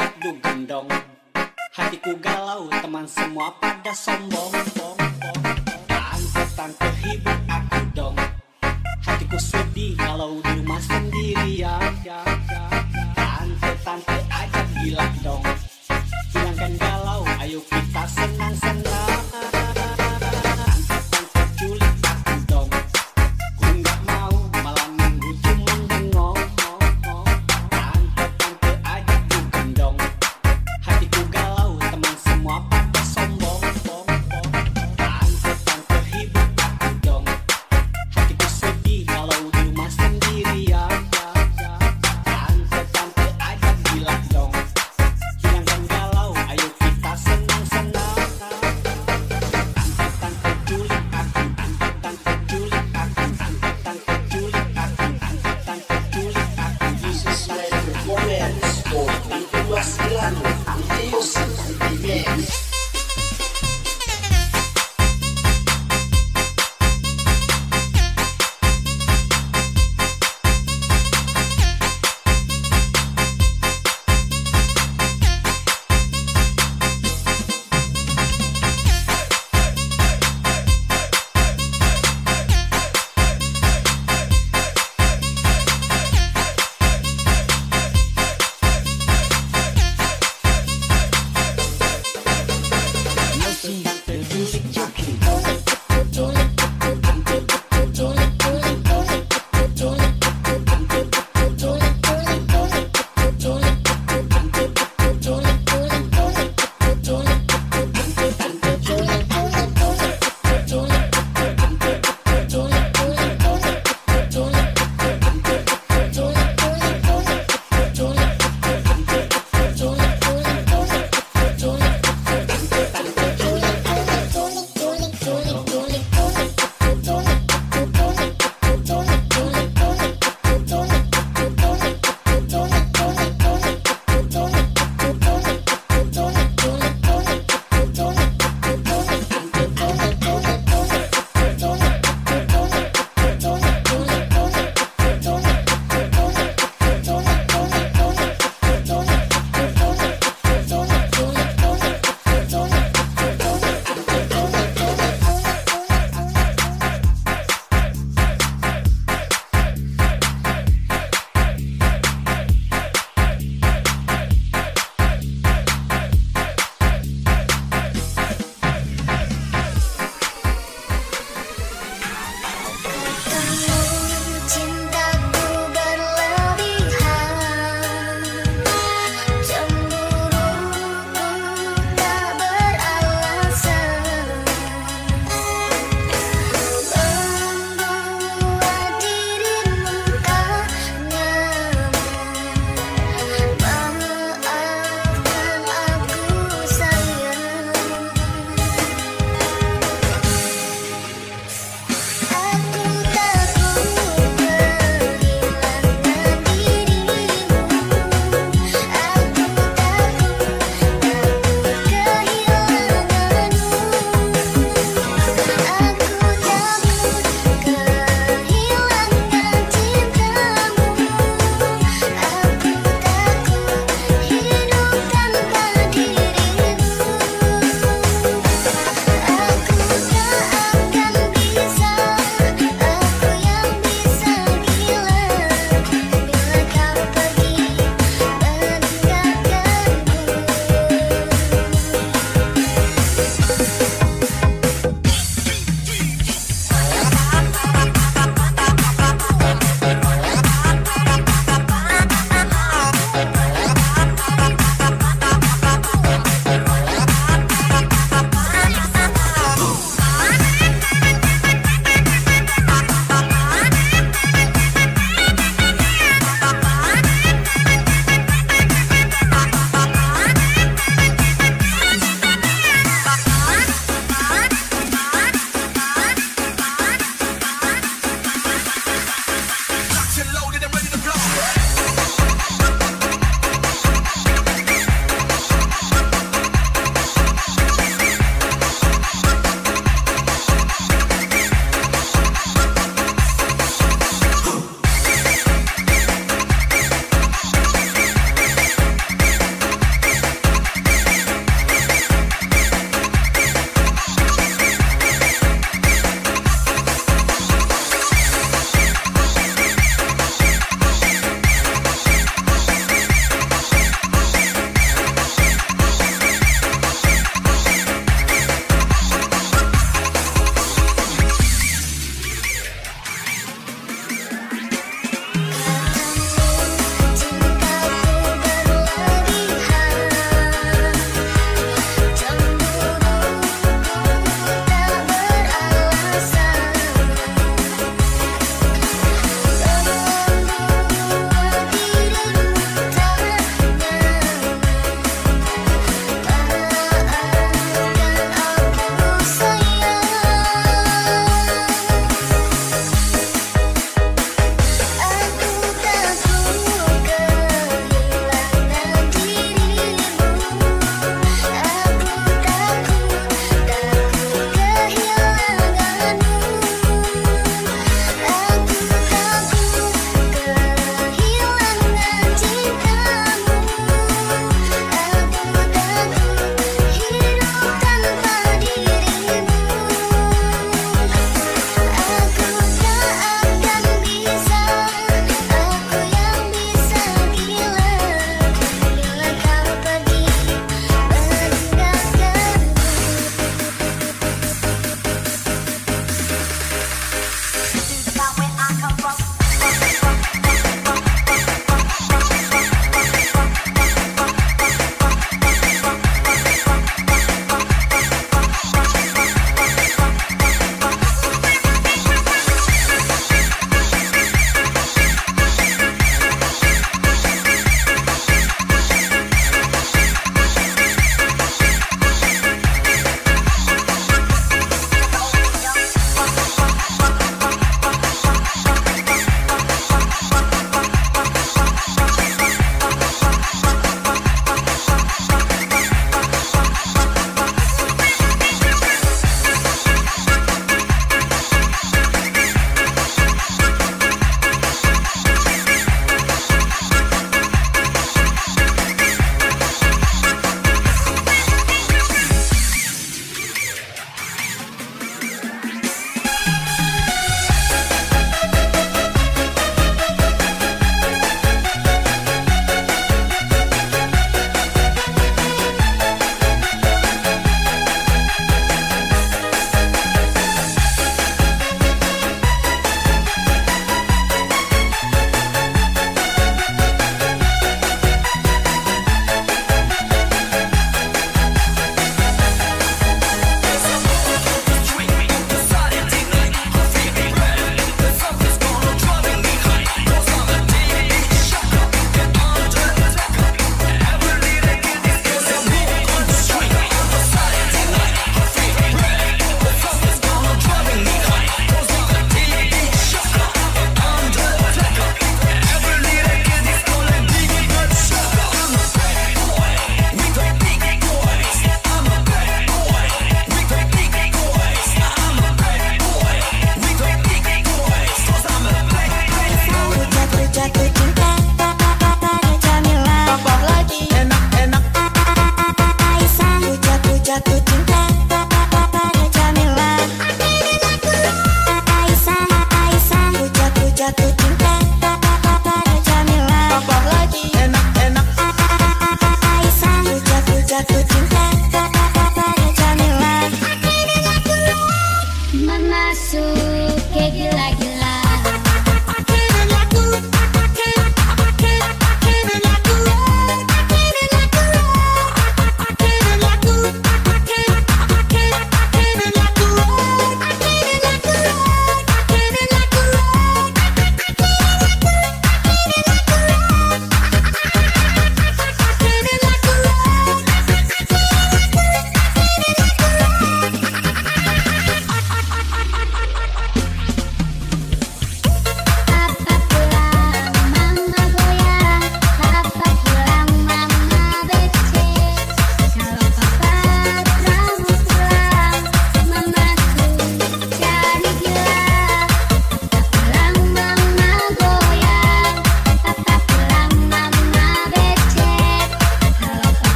lu gendong. Hatiku galau teman semua pada sombong. Bong, bong, kehibur aku dong. Hatiku sedih kalau di rumah sendirian. Ya, ya. Tante tante gila dong. Hilangkan galau ayo kita senang-senang.